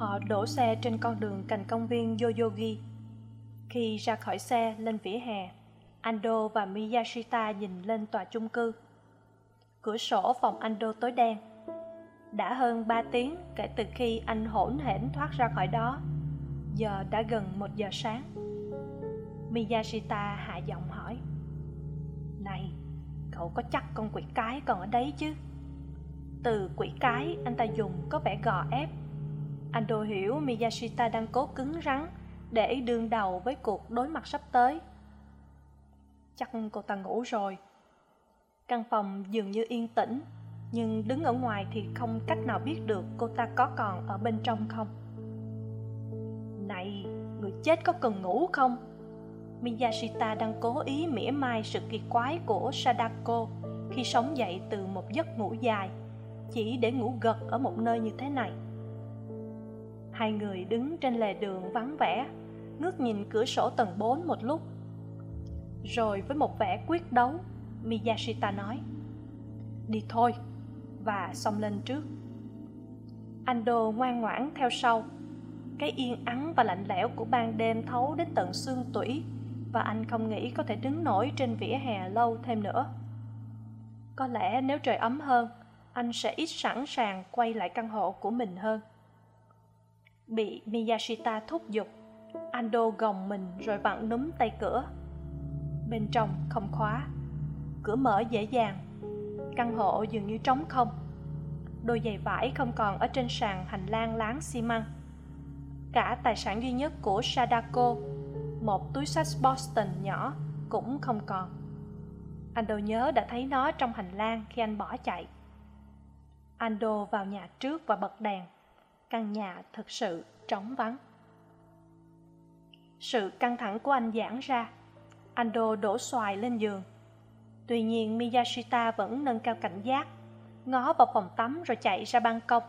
Họ đổ xe trên con đường cạnh công viên Yoyogi. Khi ra khỏi xe lên vỉa hè, Ando và Miyashita nhìn lên tòa chung cư. Cửa sổ phòng Ando tối đen. Đã hơn ba tiếng kể từ khi anh hỗn hển thoát ra khỏi đó. Giờ đã gần một giờ sáng. Miyashita hạ giọng hỏi. Này, cậu có chắc con quỷ cái còn ở đấy chứ? Từ quỷ cái anh ta dùng có vẻ gò ép anh đồ hiểu Miyashita đang cố cứng rắn để đương đầu với cuộc đối mặt sắp tới. Chắc cô ta ngủ rồi. Căn phòng dường như yên tĩnh, nhưng đứng ở ngoài thì không cách nào biết được cô ta có còn ở bên trong không. Này, người chết có cần ngủ không? Miyashita đang cố ý mỉa mai sự kỳ quái của Sadako khi sống dậy từ một giấc ngủ dài, chỉ để ngủ gật ở một nơi như thế này. Hai người đứng trên lề đường vắng vẻ, ngước nhìn cửa sổ tầng 4 một lúc. Rồi với một vẻ quyết đấu, Miyashita nói, Đi thôi, và xông lên trước. Ando ngoan ngoãn theo sau. Cái yên ắng và lạnh lẽo của ban đêm thấu đến tận xương tủy và anh không nghĩ có thể đứng nổi trên vỉa hè lâu thêm nữa. Có lẽ nếu trời ấm hơn, anh sẽ ít sẵn sàng quay lại căn hộ của mình hơn bị miyashita thúc giục. Ando gồng mình rồi vặn núm tay cửa. Bên trong không khóa. Cửa mở dễ dàng. Căn hộ dường như trống không. Đôi giày vải không còn ở trên sàn hành lang láng xi măng. Cả tài sản duy nhất của sadako, một túi sách boston nhỏ, cũng không còn. Ando nhớ đã thấy nó trong hành lang khi anh bỏ chạy. Ando vào nhà trước và bật đèn căn nhà thực sự trống vắng. Sự căng thẳng của anh giãn ra. Ando đổ xoài lên giường. Tuy nhiên miyashita vẫn nâng cao cảnh giác, ngó vào phòng tắm rồi chạy ra ban công.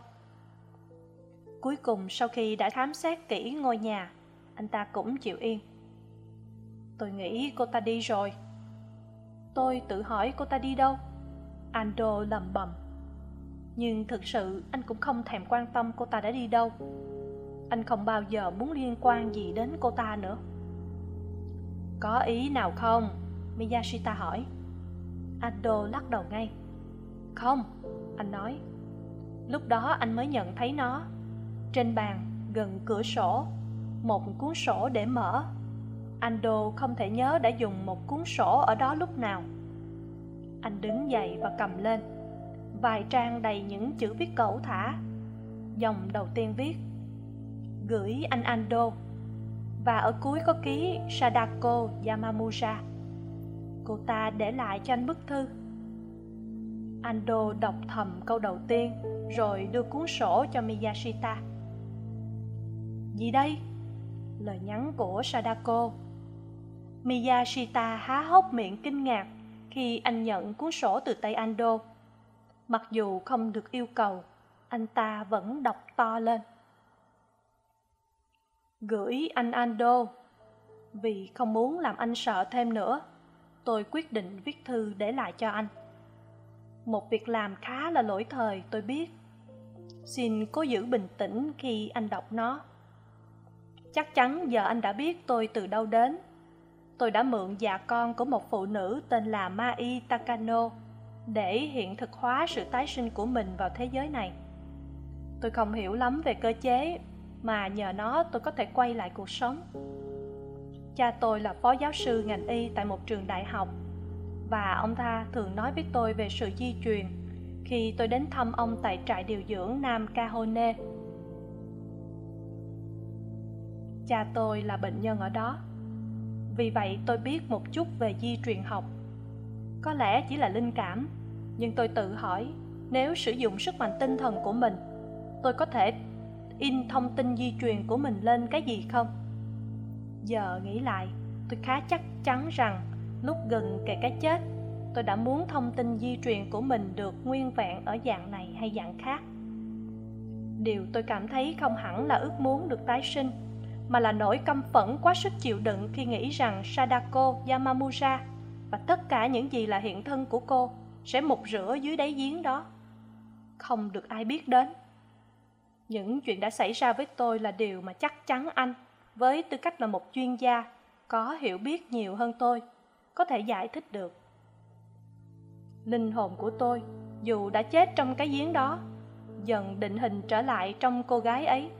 Cuối cùng sau khi đã khám xét kỹ ngôi nhà, anh ta cũng chịu yên. Tôi nghĩ cô ta đi rồi. Tôi tự hỏi cô ta đi đâu? Ando lầm bầm nhưng thực sự, anh cũng không thèm quan tâm cô ta đã đi đâu. Anh không bao giờ muốn liên quan gì đến cô ta nữa. Có ý nào không? Miyashita hỏi. Ado lắc đầu ngay. Không, anh nói. Lúc đó anh mới nhận thấy nó. Trên bàn, gần cửa sổ, một cuốn sổ để mở. Ando không thể nhớ đã dùng một cuốn sổ ở đó lúc nào. Anh đứng dậy và cầm lên vài trang đầy những chữ viết cẩu thả. Dòng đầu tiên viết, gửi anh ando. Và ở cuối có ký, sadako yamamura cô ta để lại cho anh bức thư. Ando đọc thầm câu đầu tiên, rồi đưa cuốn sổ cho miyashita. Gì đây? Lời nhắn của sadako. Miyashita há hốc miệng kinh ngạc khi anh nhận cuốn sổ từ tay ando mặc dù không được yêu cầu, anh ta vẫn đọc to lên. Gửi anh ando, vì không muốn làm anh sợ thêm nữa, tôi quyết định viết thư để lại cho anh. Một việc làm khá là lỗi thời, tôi biết. Xin cố giữ bình tĩnh khi anh đọc nó. Chắc chắn giờ anh đã biết tôi từ đâu đến. Tôi đã mượn già con của một phụ nữ tên là mai takano để hiện thực hóa sự tái sinh của mình vào thế giới này. Tôi không hiểu lắm về cơ chế, mà nhờ nó tôi có thể quay lại cuộc sống. Cha tôi là phó giáo sư ngành y tại một trường đại học, và ông ta thường nói với tôi về sự di truyền khi tôi đến thăm ông tại trại điều dưỡng nam kahone cha tôi là bệnh nhân ở đó. Vì vậy tôi biết một chút về di truyền học có lẽ chỉ là linh cảm. Nhưng tôi tự hỏi, nếu sử dụng sức mạnh tinh thần của mình, tôi có thể in thông tin di truyền của mình lên cái gì không? Giờ nghĩ lại, tôi khá chắc chắn rằng lúc gần kề cái chết, tôi đã muốn thông tin di truyền của mình được nguyên vẹn ở dạng này hay dạng khác. Điều tôi cảm thấy không hẳn là ước muốn được tái sinh, mà là nỗi căm phẫn quá sức chịu đựng khi nghĩ rằng sadako yamamura và tất cả những gì là hiện thân của cô sẽ mục rửa dưới đáy giếng đó. Không được ai biết đến. Những chuyện đã xảy ra với tôi là điều mà chắc chắn anh, với tư cách là một chuyên gia, có hiểu biết nhiều hơn tôi, có thể giải thích được. Linh hồn của tôi, dù đã chết trong cái giếng đó, dần định hình trở lại trong cô gái ấy.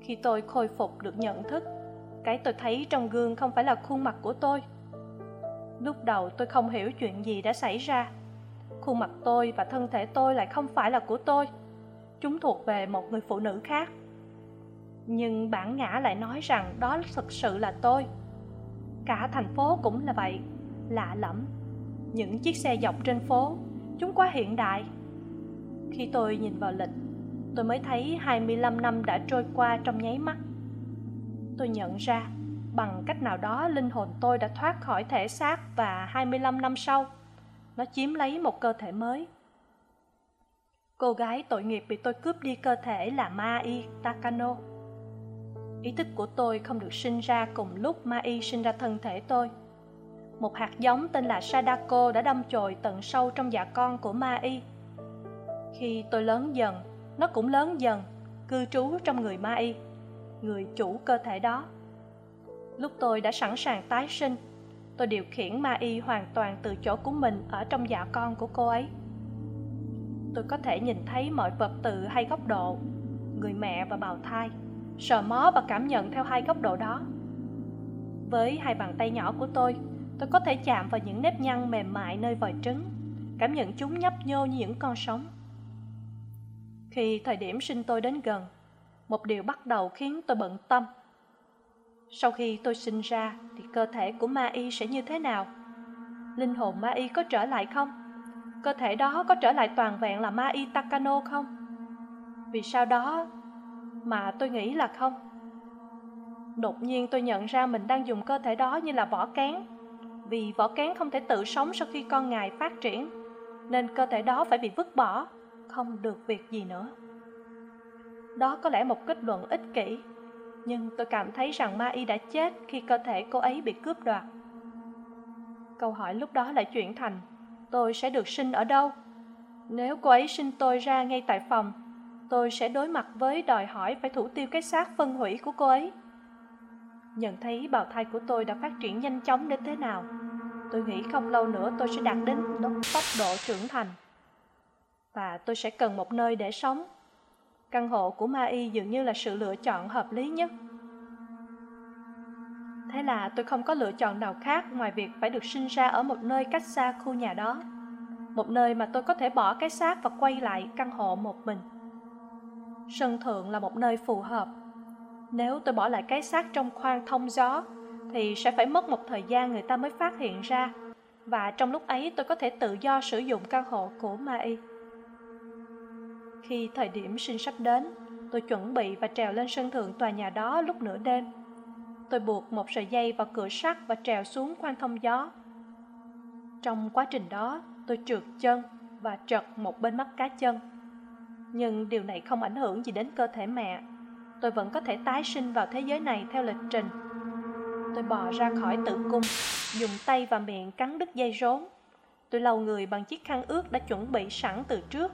Khi tôi khôi phục được nhận thức, cái tôi thấy trong gương không phải là khuôn mặt của tôi lúc đầu tôi không hiểu chuyện gì đã xảy ra. Khuôn mặt tôi và thân thể tôi lại không phải là của tôi. Chúng thuộc về một người phụ nữ khác. Nhưng bản ngã lại nói rằng đó thực sự là tôi. Cả thành phố cũng là vậy, lạ lẫm. Những chiếc xe dọc trên phố, chúng quá hiện đại. Khi tôi nhìn vào lịch, tôi mới thấy 25 năm đã trôi qua trong nháy mắt. Tôi nhận ra bằng cách nào đó, linh hồn tôi đã thoát khỏi thể xác và 25 năm sau. Nó chiếm lấy một cơ thể mới. Cô gái tội nghiệp bị tôi cướp đi cơ thể là mai takano. Ý thức của tôi không được sinh ra cùng lúc mai sinh ra thân thể tôi. Một hạt giống tên là sadako đã đâm chồi tận sâu trong dạ con của mai. Khi tôi lớn dần, nó cũng lớn dần, cư trú trong người mai, người chủ cơ thể đó lúc tôi đã sẵn sàng tái sinh, tôi điều khiển ma y hoàn toàn từ chỗ của mình ở trong dạ con của cô ấy. Tôi có thể nhìn thấy mọi vật từ hai góc độ, người mẹ và bào thai, sờ mó và cảm nhận theo hai góc độ đó. Với hai bàn tay nhỏ của tôi tôi có thể chạm vào những nếp nhăn mềm mại nơi vòi trứng, cảm nhận chúng nhấp nhô như những con sống khi thời điểm sinh tôi đến gần, một điều bắt đầu khiến tôi bận tâm sau khi tôi sinh ra, thì cơ thể của ma y sẽ như thế nào? Linh hồn ma y có trở lại không? Cơ thể đó có trở lại toàn vẹn là ma y takano không? Vì sao đó mà tôi nghĩ là không? Đột nhiên tôi nhận ra mình đang dùng cơ thể đó như là vỏ kén. Vì vỏ kén không thể tự sống sau khi con ngài phát triển, nên cơ thể đó phải bị vứt bỏ, không được việc gì nữa. Đó có lẽ một kết luận ích kỷ nhưng tôi cảm thấy rằng ma y đã chết khi cơ thể cô ấy bị cướp đoạt. Câu hỏi lúc đó lại chuyển thành, tôi sẽ được sinh ở đâu? Nếu cô ấy sinh tôi ra ngay tại phòng, tôi sẽ đối mặt với đòi hỏi phải thủ tiêu cái xác phân hủy của cô ấy. Nhận thấy bào thai của tôi đã phát triển nhanh chóng đến thế nào, tôi nghĩ không lâu nữa tôi sẽ đạt đến tốc độ trưởng thành. Và tôi sẽ cần một nơi để sống căn hộ của ma y dường như là sự lựa chọn hợp lý nhất. Thế là tôi không có lựa chọn nào khác ngoài việc phải được sinh ra ở một nơi cách xa khu nhà đó. Một nơi mà tôi có thể bỏ cái xác và quay lại căn hộ một mình. Sân thượng là một nơi phù hợp. Nếu tôi bỏ lại cái xác trong khoang thông gió, thì sẽ phải mất một thời gian người ta mới phát hiện ra. Và trong lúc ấy, tôi có thể tự do sử dụng căn hộ của ma y khi thời điểm sinh sắp đến, tôi chuẩn bị và trèo lên sân thượng tòa nhà đó lúc nửa đêm. Tôi buộc một sợi dây vào cửa sắt và trèo xuống khoang thông gió. Trong quá trình đó, tôi trượt chân và trật một bên mắt cá chân. Nhưng điều này không ảnh hưởng gì đến cơ thể mẹ. Tôi vẫn có thể tái sinh vào thế giới này theo lịch trình. Tôi bò ra khỏi tử cung, dùng tay và miệng cắn đứt dây rốn. Tôi lau người bằng chiếc khăn ướt đã chuẩn bị sẵn từ trước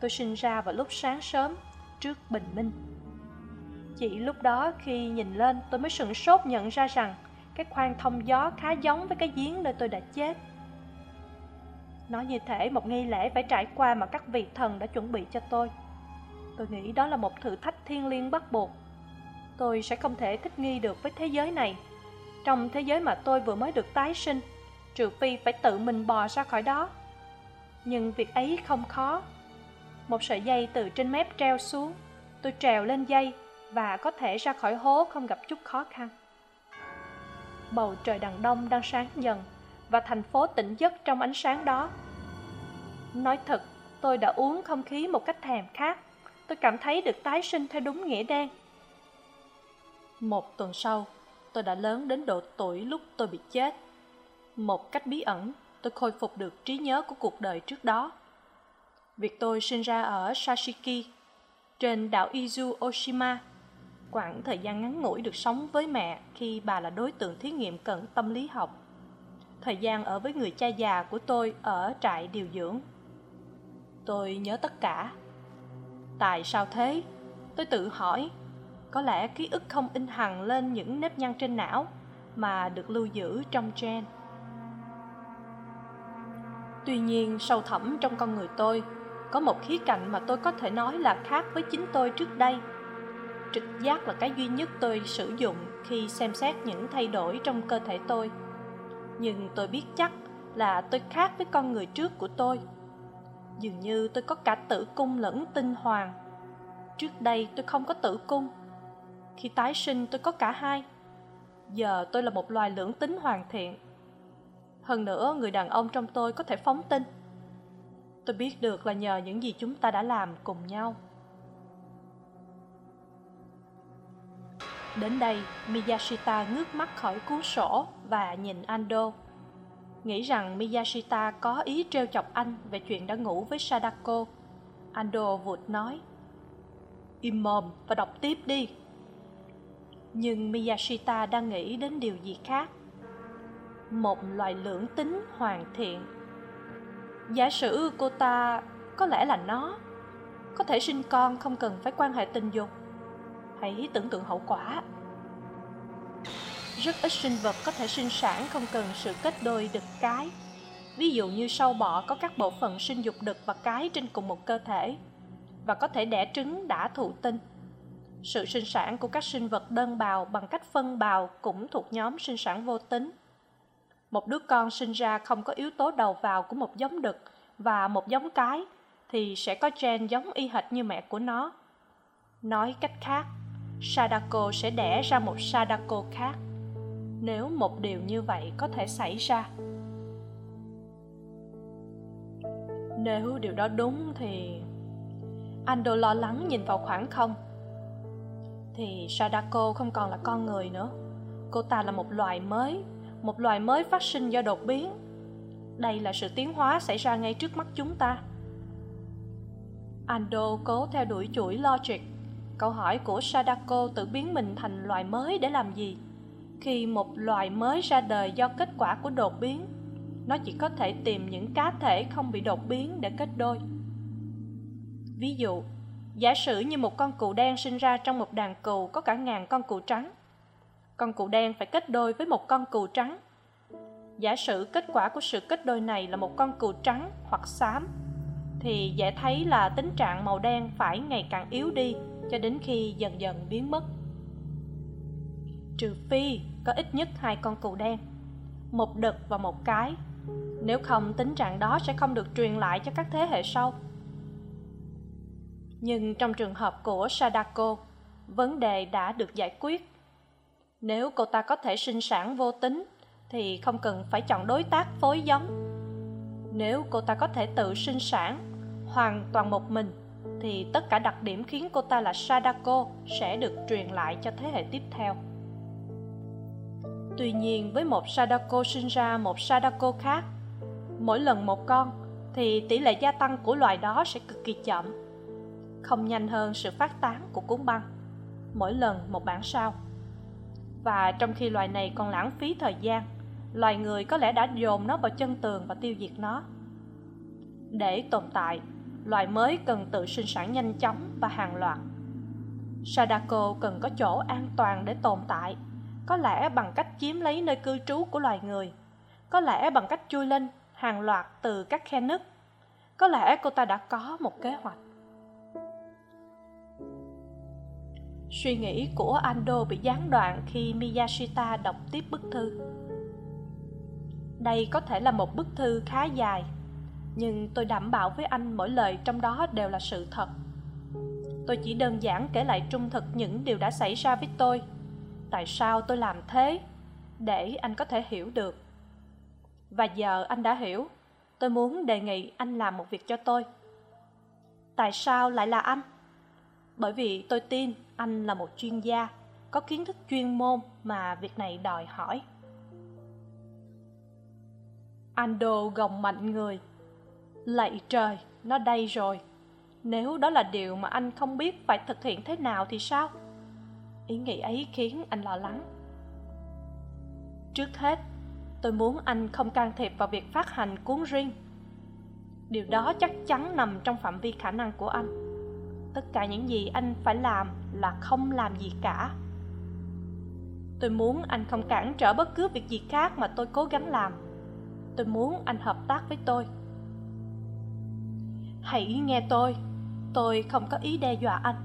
tôi sinh ra vào lúc sáng sớm, trước bình minh. Chỉ lúc đó khi nhìn lên, tôi mới sửng sốt nhận ra rằng cái khoang thông gió khá giống với cái giếng nơi tôi đã chết. Nó như thể một nghi lễ phải trải qua mà các vị thần đã chuẩn bị cho tôi. Tôi nghĩ đó là một thử thách thiêng liêng bắt buộc. Tôi sẽ không thể thích nghi được với thế giới này. Trong thế giới mà tôi vừa mới được tái sinh, trừ phi phải tự mình bò ra khỏi đó. Nhưng việc ấy không khó một sợi dây từ trên mép treo xuống. Tôi trèo lên dây và có thể ra khỏi hố không gặp chút khó khăn. Bầu trời đằng đông đang sáng dần và thành phố tỉnh giấc trong ánh sáng đó. Nói thật, tôi đã uống không khí một cách thèm khát. Tôi cảm thấy được tái sinh theo đúng nghĩa đen. Một tuần sau, tôi đã lớn đến độ tuổi lúc tôi bị chết. Một cách bí ẩn, tôi khôi phục được trí nhớ của cuộc đời trước đó việc tôi sinh ra ở sashiki, trên đảo izu, oshima. Quãng thời gian ngắn ngủi được sống với mẹ khi bà là đối tượng thí nghiệm cận tâm lý học. Thời gian ở với người cha già của tôi ở trại điều dưỡng. Tôi nhớ tất cả. Tại sao thế? Tôi tự hỏi. Có lẽ ký ức không in hằn lên những nếp nhăn trên não mà được lưu giữ trong gen. Tuy nhiên, sâu thẳm trong con người tôi có một khía cạnh mà tôi có thể nói là khác với chính tôi trước đây. Trực giác là cái duy nhất tôi sử dụng khi xem xét những thay đổi trong cơ thể tôi. Nhưng tôi biết chắc là tôi khác với con người trước của tôi. Dường như tôi có cả tử cung lẫn tinh hoàng trước đây tôi không có tử cung. Khi tái sinh tôi có cả hai. Giờ tôi là một loài lưỡng tính hoàn thiện. Hơn nữa, người đàn ông trong tôi có thể phóng tinh tôi biết được là nhờ những gì chúng ta đã làm cùng nhau. Đến đây, miyashita ngước mắt khỏi cuốn sổ và nhìn ando. Nghĩ rằng miyashita có ý trêu chọc anh về chuyện đã ngủ với sadako. Ando vụt nói, im mồm và đọc tiếp đi. Nhưng miyashita đang nghĩ đến điều gì khác. Một loài lưỡng tính hoàn thiện giả sử cô ta có lẽ là nó, có thể sinh con không cần phải quan hệ tình dục. Hãy tưởng tượng hậu quả. Rất ít sinh vật có thể sinh sản không cần sự kết đôi đực cái. Ví dụ như sâu bọ có các bộ phận sinh dục đực và cái trên cùng một cơ thể và có thể đẻ trứng, đã, thụ, tinh. Sự sinh sản của các sinh vật đơn bào bằng cách phân bào cũng thuộc nhóm sinh sản vô tính một đứa con sinh ra không có yếu tố đầu vào của một giống đực và một giống cái, thì sẽ có gen giống y hệt như mẹ của nó. Nói cách khác, sadako sẽ đẻ ra một sadako khác, nếu một điều như vậy có thể xảy ra. Nếu điều đó đúng thì ando lo lắng nhìn vào khoảng không. Thì sadako không còn là con người nữa. Cô ta là một loài mới một loài mới phát sinh do đột biến. Đây là sự tiến hóa xảy ra ngay trước mắt chúng ta. Ando cố theo đuổi chuỗi logic. Câu hỏi của sadako tự biến mình thành loài mới để làm gì? Khi một loài mới ra đời do kết quả của đột biến, nó chỉ có thể tìm những cá thể không bị đột biến để kết đôi. Ví dụ, giả sử như một con cừu đen sinh ra trong một đàn cừu có cả ngàn con cừu trắng con cừu đen phải kết đôi với một con cừu trắng. Giả sử kết quả của sự kết đôi này là một con cừu trắng hoặc xám, thì dễ thấy là tính trạng màu đen phải ngày càng yếu đi cho đến khi dần dần biến mất. Trừ phi có ít nhất hai con cừu đen, một đực và một cái. Nếu không, tính trạng đó sẽ không được truyền lại cho các thế hệ sau. Nhưng trong trường hợp của sadako, vấn đề đã được giải quyết nếu cô ta có thể sinh sản vô tính, thì không cần phải chọn đối tác phối giống. Nếu cô ta có thể tự sinh sản, hoàn toàn một mình, thì tất cả đặc điểm khiến cô ta là sadako sẽ được truyền lại cho thế hệ tiếp theo. Tuy nhiên, với một sadako sinh ra một sadako khác, mỗi lần một con, thì tỷ lệ gia tăng của loài đó sẽ cực kỳ chậm. Không nhanh hơn sự phát tán của cuốn băng. Mỗi lần một bản sao và trong khi loài này còn lãng phí thời gian, loài người có lẽ đã dồn nó vào chân tường và tiêu diệt nó. Để tồn tại, loài mới cần tự sinh sản nhanh chóng và hàng loạt. Sadako cần có chỗ an toàn để tồn tại, có lẽ bằng cách chiếm lấy nơi cư trú của loài người, có lẽ bằng cách chui lên hàng loạt từ các khe nứt. Có lẽ cô ta đã có một kế hoạch. Suy nghĩ của ando bị gián đoạn khi miyashita đọc tiếp bức thư. Đây có thể là một bức thư khá dài, nhưng tôi đảm bảo với anh mỗi lời trong đó đều là sự thật. Tôi chỉ đơn giản kể lại trung thực những điều đã xảy ra với tôi. Tại sao tôi làm thế? Để anh có thể hiểu được. Và giờ anh đã hiểu. Tôi muốn đề nghị anh làm một việc cho tôi. Tại sao lại là anh? Bởi vì tôi tin anh là một chuyên gia, có kiến thức chuyên môn mà việc này đòi hỏi. Ando gồng mạnh người. Lạy trời, nó đây rồi. Nếu đó là điều mà anh không biết phải thực hiện thế nào thì sao? Ý nghĩ ấy khiến anh lo lắng. Trước hết, tôi muốn anh không can thiệp vào việc phát hành cuốn riêng. Điều đó chắc chắn nằm trong phạm vi khả năng của anh tất cả những gì anh phải làm là không làm gì cả. Tôi muốn anh không cản trở bất cứ việc gì khác mà tôi cố gắng làm. Tôi muốn anh hợp tác với tôi. Hãy nghe tôi. Tôi không có ý đe dọa anh.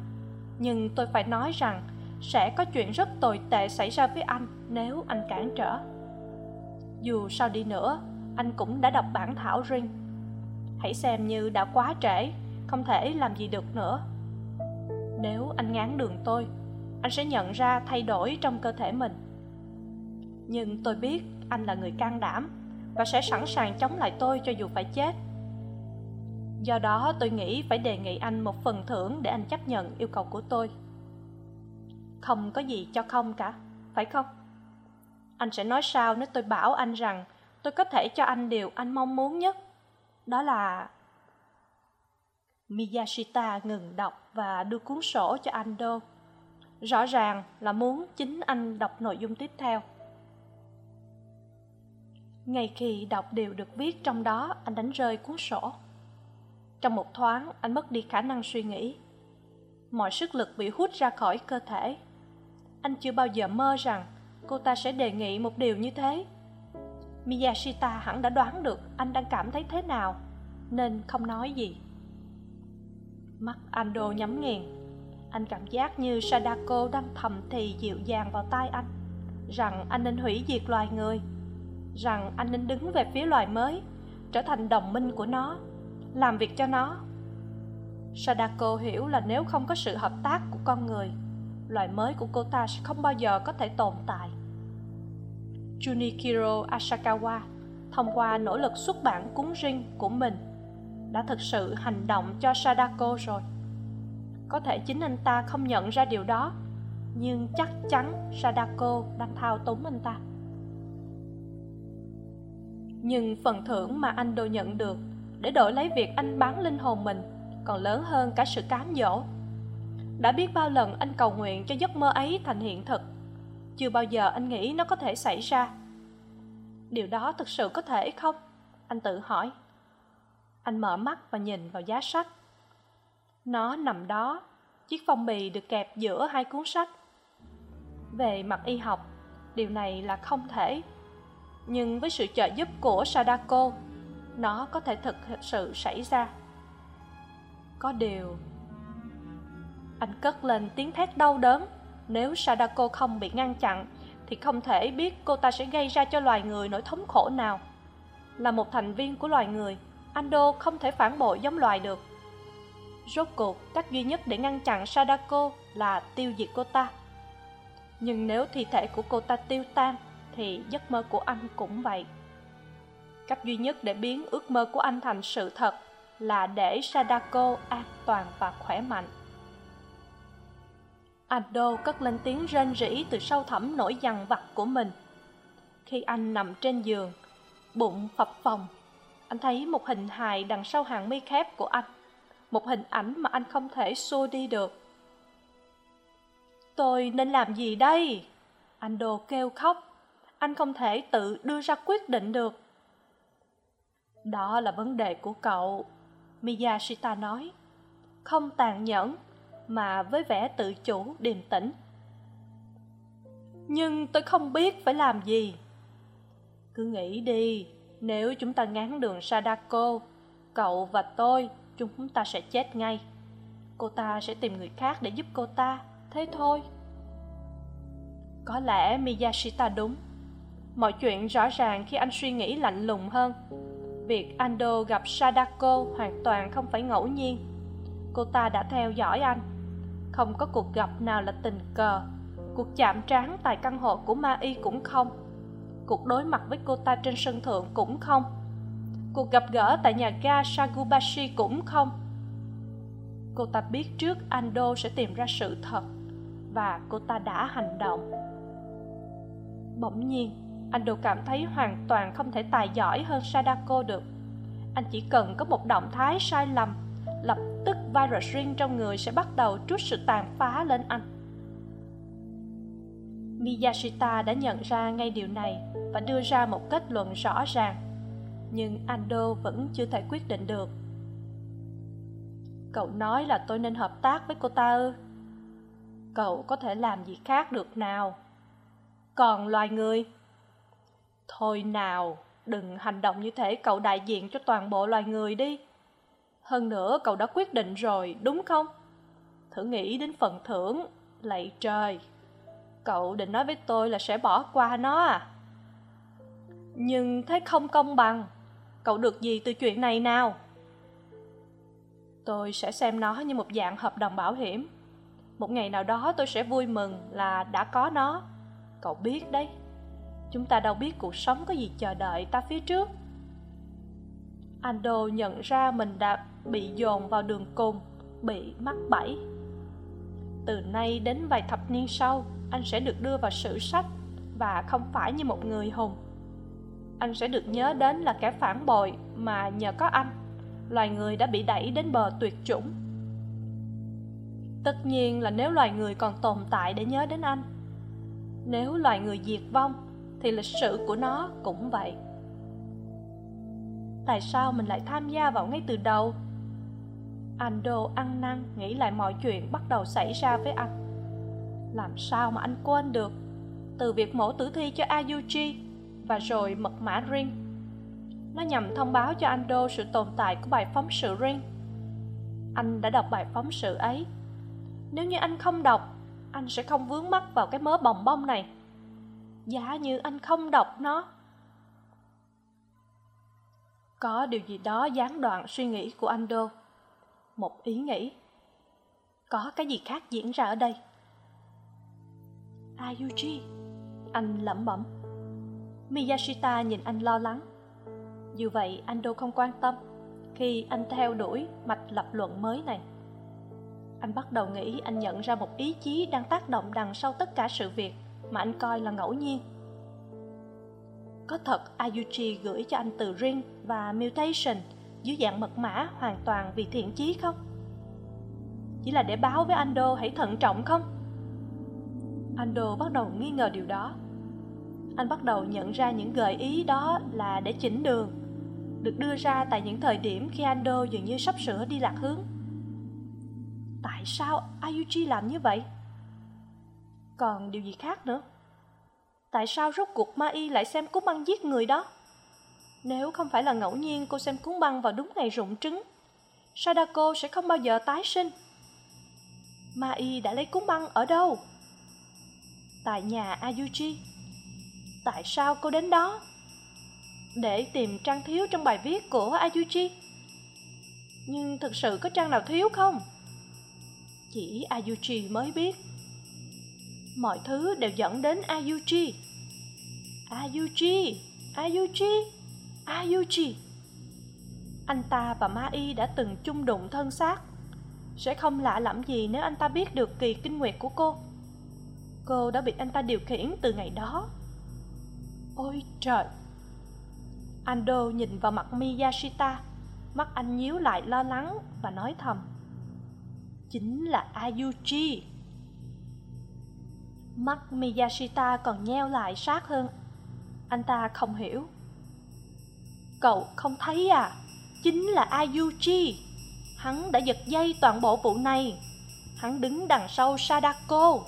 Nhưng tôi phải nói rằng sẽ có chuyện rất tồi tệ xảy ra với anh nếu anh cản trở. Dù sao đi nữa, anh cũng đã đọc bản thảo riêng hãy xem như đã quá trễ, không thể làm gì được nữa nếu anh ngán đường tôi, anh sẽ nhận ra thay đổi trong cơ thể mình. Nhưng tôi biết anh là người can đảm và sẽ sẵn sàng chống lại tôi cho dù phải chết. Do đó tôi nghĩ phải đề nghị anh một phần thưởng để anh chấp nhận yêu cầu của tôi. Không có gì cho không cả, phải không? Anh sẽ nói sao nếu tôi bảo anh rằng tôi có thể cho anh điều anh mong muốn nhất? Đó là miyashita ngừng đọc và đưa cuốn sổ cho anh đô. Rõ ràng là muốn chính anh đọc nội dung tiếp theo. Ngay khi đọc điều được viết trong đó, anh đánh rơi cuốn sổ. Trong một thoáng, anh mất đi khả năng suy nghĩ. Mọi sức lực bị hút ra khỏi cơ thể. Anh chưa bao giờ mơ rằng cô ta sẽ đề nghị một điều như thế. Miyashita hẳn đã đoán được anh đang cảm thấy thế nào, nên không nói gì mắt ando nhắm nghiền. Anh cảm giác như sadako đang thầm thì dịu dàng vào tai anh, rằng anh nên hủy diệt loài người, rằng anh nên đứng về phía loài mới, trở thành đồng minh của nó, làm việc cho nó. Sadako hiểu là nếu không có sự hợp tác của con người, loài mới của cô ta sẽ không bao giờ có thể tồn tại. Junikiro asakawa thông qua nỗ lực xuất bản cuốn riêng của mình đã thực sự hành động cho sadako rồi. Có thể chính anh ta không nhận ra điều đó, nhưng chắc chắn sadako đang thao túng anh ta. Nhưng phần thưởng mà anh đồ nhận được để đổi lấy việc anh bán linh hồn mình còn lớn hơn cả sự cám dỗ. Đã biết bao lần anh cầu nguyện cho giấc mơ ấy thành hiện thực, chưa bao giờ anh nghĩ nó có thể xảy ra. Điều đó thực sự có thể không? Anh tự hỏi anh mở mắt và nhìn vào giá sách. Nó nằm đó. Chiếc phong bì được kẹp giữa hai cuốn sách. Về mặt y học, điều này là không thể. Nhưng với sự trợ giúp của sadako, nó có thể thực sự xảy ra. Có điều, anh cất lên tiếng thét đau đớn. Nếu sadako không bị ngăn chặn, thì không thể biết cô ta sẽ gây ra cho loài người nỗi thống khổ nào. Là một thành viên của loài người ando không thể phản bội giống loài được. Rốt cuộc, cách duy nhất để ngăn chặn sadako là tiêu diệt cô ta. Nhưng nếu thi thể của cô ta tiêu tan, thì giấc mơ của anh cũng vậy. Cách duy nhất để biến ước mơ của anh thành sự thật là để sadako an toàn và khỏe mạnh. Ando cất lên tiếng rên rỉ từ sâu thẳm nỗi dằn vặt của mình. Khi anh nằm trên giường, bụng phập phồng anh thấy một hình hài đằng sau hàng mi khép của anh, một hình ảnh mà anh không thể xua đi được. Tôi nên làm gì đây? Anh đồ kêu khóc. Anh không thể tự đưa ra quyết định được. Đó là vấn đề của cậu, miyashita nói. Không tàn nhẫn, mà với vẻ tự chủ, điềm tĩnh. Nhưng tôi không biết phải làm gì. Cứ nghĩ đi nếu chúng ta ngán đường sadako, cậu và tôi, chúng ta sẽ chết ngay. Cô ta sẽ tìm người khác để giúp cô ta. Thế thôi. Có lẽ miyashita đúng. Mọi chuyện rõ ràng khi anh suy nghĩ lạnh lùng hơn. Việc ando gặp sadako hoàn toàn không phải ngẫu nhiên. Cô ta đã theo dõi anh. Không có cuộc gặp nào là tình cờ. Cuộc chạm trán tại căn hộ của ma y cũng không cuộc đối mặt với cô ta trên sân thượng cũng không. Cuộc gặp gỡ tại nhà ga sagubashi cũng không. Cô ta biết trước ando sẽ tìm ra sự thật và cô ta đã hành động. Bỗng nhiên, ando cảm thấy hoàn toàn không thể tài giỏi hơn sadako được. Anh chỉ cần có một động thái sai lầm, lập tức virus riêng trong người sẽ bắt đầu trút sự tàn phá lên anh miyashita đã nhận ra ngay điều này và đưa ra một kết luận rõ ràng. Nhưng ando vẫn chưa thể quyết định được. Cậu nói là tôi nên hợp tác với cô ta ư? Cậu có thể làm gì khác được nào? Còn loài người? Thôi nào, đừng hành động như thế, cậu đại diện cho toàn bộ loài người đi. Hơn nữa, cậu đã quyết định rồi, đúng không? Thử nghĩ đến phần thưởng, lạy trời cậu định nói với tôi là sẽ bỏ qua nó à? Nhưng thế không công bằng. Cậu được gì từ chuyện này nào? Tôi sẽ xem nó như một dạng hợp đồng bảo hiểm. Một ngày nào đó tôi sẽ vui mừng là đã có nó. Cậu biết đấy. Chúng ta đâu biết cuộc sống có gì chờ đợi ta phía trước. Ando nhận ra mình đã bị dồn vào đường cùng, bị mắc bẫy từ nay đến vài thập niên sau, anh sẽ được đưa vào sử sách và không phải như một người hùng. Anh sẽ được nhớ đến là kẻ phản bội mà nhờ có anh, loài người đã bị đẩy đến bờ tuyệt chủng. Tất nhiên là nếu loài người còn tồn tại để nhớ đến anh, nếu loài người diệt vong thì lịch sử của nó cũng vậy. Tại sao mình lại tham gia vào ngay từ đầu? Anh đồ ăn năn, nghĩ lại mọi chuyện bắt đầu xảy ra với anh. Làm sao mà anh quên được? Từ việc mổ tử thi cho ayuji và rồi mật mã ring. Nó nhằm thông báo cho ando sự tồn tại của bài phóng sự ring. Anh đã đọc bài phóng sự ấy. Nếu như anh không đọc, anh sẽ không vướng mắc vào cái mớ bồng bông này. Giả như anh không đọc nó. Có điều gì đó gián đoạn suy nghĩ của anh đô một ý nghĩ. Có cái gì khác diễn ra ở đây? Ayuji, anh lẩm bẩm. Miyashita nhìn anh lo lắng. Dù vậy, anh đâu không quan tâm khi anh theo đuổi mạch lập luận mới này. Anh bắt đầu nghĩ anh nhận ra một ý chí đang tác động đằng sau tất cả sự việc mà anh coi là ngẫu nhiên. Có thật, ayuji gửi cho anh từ ring và mutation dưới dạng mật mã hoàn toàn vì thiện chí không? Chỉ là để báo với ando hãy thận trọng không? Ando bắt đầu nghi ngờ điều đó. Anh bắt đầu nhận ra những gợi ý đó là để chỉnh đường, được đưa ra tại những thời điểm khi ando dường như sắp sửa đi lạc hướng. Tại sao ayuji làm như vậy? Còn điều gì khác nữa? Tại sao rốt cuộc ma y lại xem cú băng giết người đó? Nếu không phải là ngẫu nhiên, cô xem cuốn băng vào đúng ngày rụng trứng. Sadako sẽ không bao giờ tái sinh. Ma đã lấy cuốn băng ở đâu? Tại nhà ayuji. Tại sao cô đến đó? Để tìm trang thiếu trong bài viết của ayuji. Nhưng thực sự có trang nào thiếu không? Chỉ ayuji mới biết. Mọi thứ đều dẫn đến ayuji. Ayuji! Ayuji! Ayuji anh ta và Mai đã từng chung đụng thân xác. Sẽ không lạ lẫm gì nếu anh ta biết được kỳ kinh nguyệt của cô. Cô đã bị anh ta điều khiển từ ngày đó. Ôi trời! Ando nhìn vào mặt miyashita, mắt anh nhíu lại lo lắng và nói thầm. Chính là ayuji mắt miyashita còn nheo lại sát hơn. Anh ta không hiểu cậu không thấy à? Chính là ayuji. Hắn đã giật dây toàn bộ vụ này. Hắn đứng đằng sau sadako.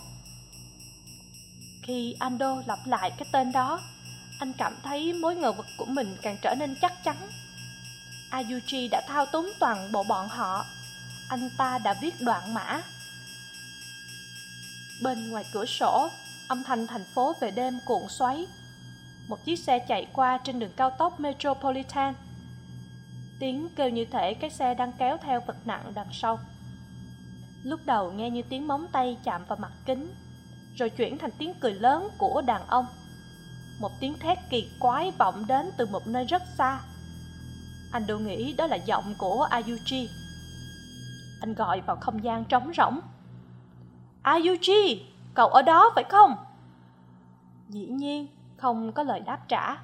Khi ando lặp lại cái tên đó, anh cảm thấy mối ngờ vực của mình càng trở nên chắc chắn. Ayuji đã thao túng toàn bộ bọn họ. Anh ta đã viết đoạn mã. Bên ngoài cửa sổ, âm thanh thành phố về đêm cuộn xoáy một chiếc xe chạy qua trên đường cao tốc metropolitan. Tiếng kêu như thể cái xe đang kéo theo vật nặng đằng sau. Lúc đầu nghe như tiếng móng tay chạm vào mặt kính, rồi chuyển thành tiếng cười lớn của đàn ông. Một tiếng thét kỳ quái vọng đến từ một nơi rất xa. Anh đâu nghĩ đó là giọng của ayuji anh gọi vào không gian trống rỗng. Ayuji cậu ở đó phải không? Dĩ nhiên không có lời đáp trả.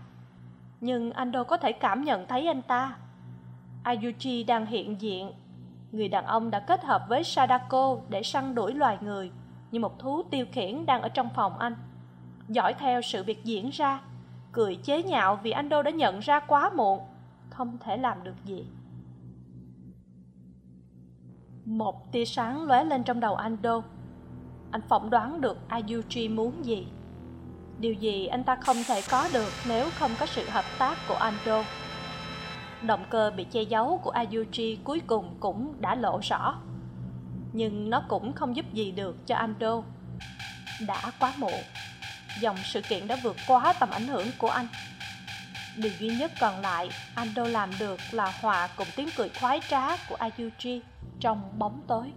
Nhưng anh đâu có thể cảm nhận thấy anh ta. Ayuji đang hiện diện. Người đàn ông đã kết hợp với sadako để săn đuổi loài người, như một thú tiêu khiển đang ở trong phòng anh. Dõi theo sự việc diễn ra. Cười chế nhạo vì anh đô đã nhận ra quá muộn. Không thể làm được gì. Một tia sáng lóe lên trong đầu anh đô anh phỏng đoán được ayuji muốn gì điều gì anh ta không thể có được nếu không có sự hợp tác của ando động cơ bị che giấu của ayuji cuối cùng cũng đã lộ rõ. Nhưng nó cũng không giúp gì được cho ando đã quá muộn. Dòng sự kiện đã vượt quá tầm ảnh hưởng của anh. Điều duy nhất còn lại ando làm được là hòa cùng tiếng cười khoái trá của ayuji trong bóng tối.